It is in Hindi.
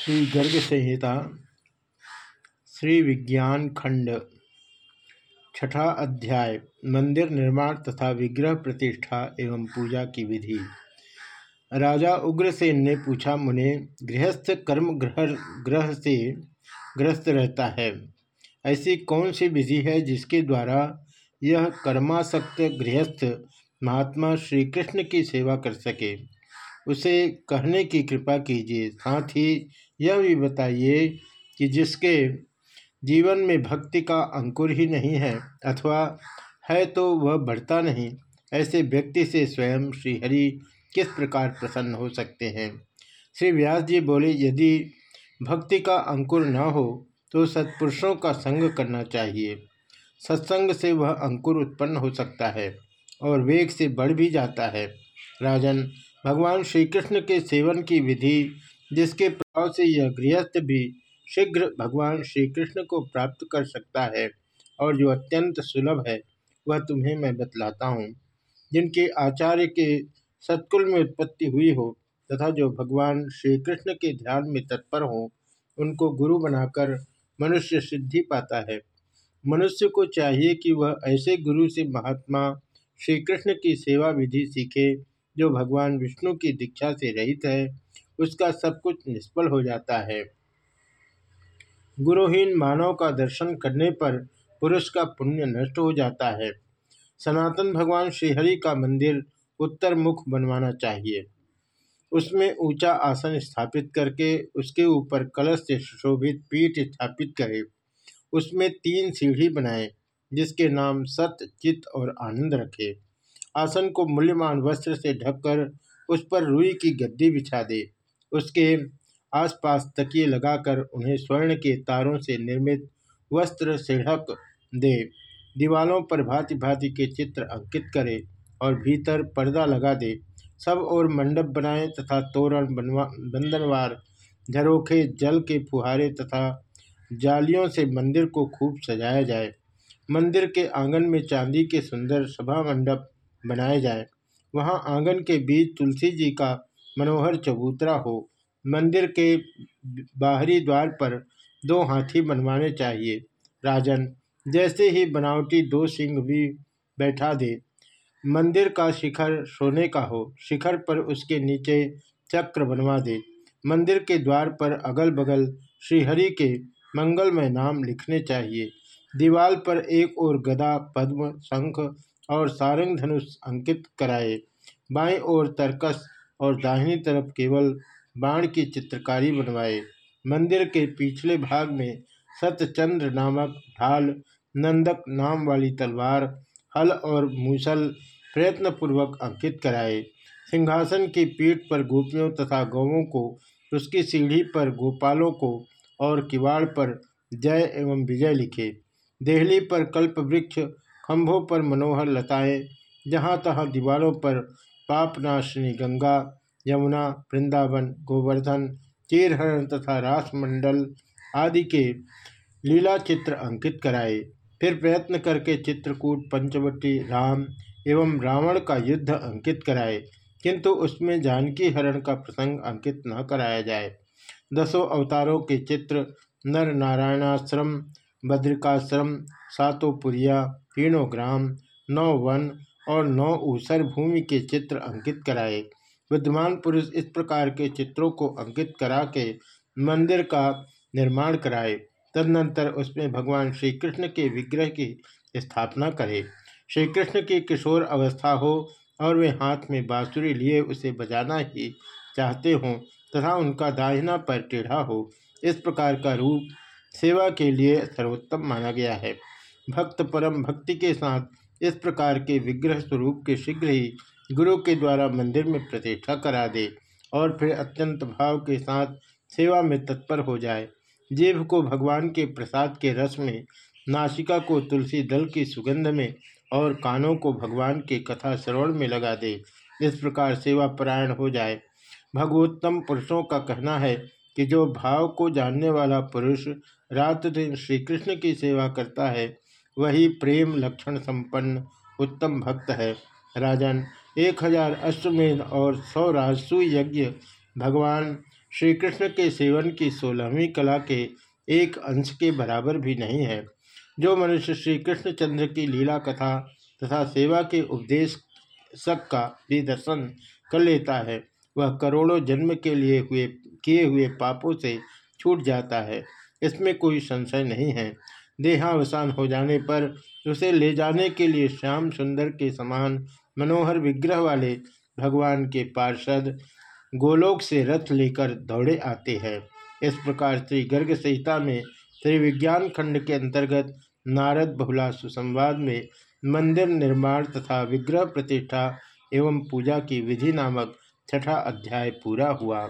श्री गर्ग संहिता, श्री विज्ञान खंड, छठा अध्याय, मंदिर निर्माण तथा विग्रह प्रतिष्ठा एवं पूजा की विधि। राजा उग्रसेन ने पूछा, मुने, गृहस्थ कर्म ग्रह ग्रह से ग्रस्त रहता है, ऐसी कौन सी विधि है जिसके द्वारा यह कर्मासक्त गृहस्थ महात्मा श्री कृष्ण की सेवा कर सके? उसे कहने की कृपा कीजिए, साथ ही यह भी बताइए कि जिसके जीवन में भक्ति का अंकुर ही नहीं है अथवा है तो वह बढ़ता नहीं, ऐसे व्यक्ति से स्वयं श्रीहरि किस प्रकार प्रसन्न हो सकते हैं? श्री व्यास जी बोले, यदि भक्ति का अंकुर न हो तो सत्पुरुषों का संग करना चाहिए। सत्संग से वह अंकुर उत्पन्न हो सकता है और वेग से बढ़ भी जाता है। राजन, भगवान श्री कृष्ण के सेवन की विधि जिसके प्रभाव से यह गृहस्थ भी शीघ्र भगवान श्री कृष्ण को प्राप्त कर सकता है और जो अत्यंत सुलभ है, वह तुम्हें मैं बतलाता हूँ। जिनके आचार्य के सत्कुल में उत्पत्ति हुई हो तथा जो भगवान श्री कृष्ण के ध्यान में तत्पर हो, उनको गुरु बनाकर मनुष्य सिद्धि पाता है। मनुष्य को चाहिए कि वह ऐसे गुरु से महात्मा श्री कृष्ण की सेवा विधि सीखे, जो भगवान विष्णु की दीक्षा से रहित है उसका सब कुछ निष्फल हो जाता है। गुरुहीन मानव का दर्शन करने पर पुरुष का पुण्य नष्ट हो जाता है। सनातन भगवान श्रीहरि का मंदिर उत्तर मुख बनवाना चाहिए। उसमें ऊँचा आसन स्थापित करके उसके ऊपर कलश से सुशोभित पीठ स्थापित करे। उसमें तीन सीढ़ी बनाए, जिसके नाम सत्य चित्त और आनंद रखे। आसन को मूल्यमान वस्त्र से ढककर उस पर रुई की गद्दी बिछा दे। उसके आसपास तकिए लगाकर उन्हें स्वर्ण के तारों से निर्मित वस्त्र से ढक दे, दीवालों पर भांति भांति के चित्र अंकित करे और भीतर पर्दा लगा दे। सब और मंडप बनाए तथा तोरण बनवा बंधनवार झरोखे, जल के फुहारे तथा जालियों से मंदिर को खूब सजाया जाए। मंदिर के आँगन में चांदी के सुंदर सभा मंडप बनाए जाए। वहाँ आँगन के बीच तुलसी जी का मनोहर चबूतरा हो। मंदिर के बाहरी द्वार पर दो हाथी बनवाने चाहिए। राजन, जैसे ही बनावटी दो सिंह भी बैठा दे, मंदिर का शिखर सोने का हो। शिखर पर उसके नीचे चक्र बनवा दे। मंदिर के द्वार पर अगल बगल श्रीहरि के मंगलमय नाम लिखने चाहिए। दीवाल पर एक और गदा, पद्म, शंख और सारंग धनुष अंकित कराए। बाएँ ओर तरकस और दाहिनी तरफ़ केवल बाण की चित्रकारी बनवाए। मंदिर के पिछले भाग में सतचंद्र नामक ढाल, नंदक नाम वाली तलवार, हल और मूसल प्रयत्नपूर्वक अंकित कराए। सिंहासन की पीठ पर गोपियों तथा गौवों को, उसकी सीढ़ी पर गोपालों को और किवाड़ पर जय एवं विजय लिखे। देहली पर कल्प वृक्ष खम्भों पर मनोहर लताएँ, जहाँ तहाँ दीवारों पर पापनाशिनी, गंगा, यमुना, वृंदावन, गोवर्धन चीरहरण तथा रासमंडल आदि के लीला चित्र अंकित कराए। फिर प्रयत्न करके चित्रकूट, पंचवटी, राम एवं रावण का युद्ध अंकित कराए, किंतु उसमें जानकी हरण का प्रसंग अंकित न कराया जाए। दसों अवतारों के चित्र, नर नारायणाश्रम, बद्रिकाश्रम सातोपुरिया तीनों ग्राम, नौ वन और नौ ऊसर भूमि के चित्र अंकित कराए। विद्यमान पुरुष इस प्रकार के चित्रों को अंकित करा के मंदिर का निर्माण कराए। तदनंतर उसमें भगवान श्री कृष्ण के विग्रह की स्थापना करे। श्री कृष्ण की किशोर अवस्था हो और वे हाथ में बांसुरी लिए उसे बजाना ही चाहते हों तथा उनका दाहिना पर टेढ़ा हो, इस प्रकार का रूप सेवा के लिए सर्वोत्तम माना गया है। भक्त परम भक्ति के साथ इस प्रकार के विग्रह स्वरूप के शीघ्र ही गुरु के द्वारा मंदिर में प्रतिष्ठा करा दे और फिर अत्यंत भाव के साथ सेवा में तत्पर हो जाए। जीव को भगवान के प्रसाद के रस में, नासिका को तुलसी दल की सुगंध में और कानों को भगवान के कथा श्रवण में लगा दे। इस प्रकार सेवा परायण हो जाए। भगवोत्तम पुरुषों का कहना है कि जो भाव को जानने वाला पुरुष रात दिन श्री कृष्ण की सेवा करता है वही प्रेम लक्षण संपन्न, उत्तम भक्त है। राजन, एक हज़ार अश्वमेध और सौ राजसु यज्ञ। भगवान श्री कृष्ण के सेवन की सोलहवीं कला के एक अंश के बराबर भी नहीं है। जो मनुष्य श्री कृष्णचंद्र की लीला कथा तथा सेवा के उपदेश सक का भी दर्शन कर लेता है, वह करोड़ों जन्म के लिए हुए, किए हुए पापों से छूट जाता है। इसमें कोई संशय नहीं है। देहावसान हो जाने पर उसे ले जाने के लिए श्याम सुंदर के समान मनोहर विग्रह वाले भगवान के पार्षद गोलोक से रथ लेकर दौड़े आते हैं। इस प्रकार श्री गर्ग संहिता में श्री विज्ञान खंड के अंतर्गत नारद बहुला सुसंवाद में मंदिर निर्माण तथा विग्रह प्रतिष्ठा एवं पूजा की विधि नामक छठा अध्याय पूरा हुआ।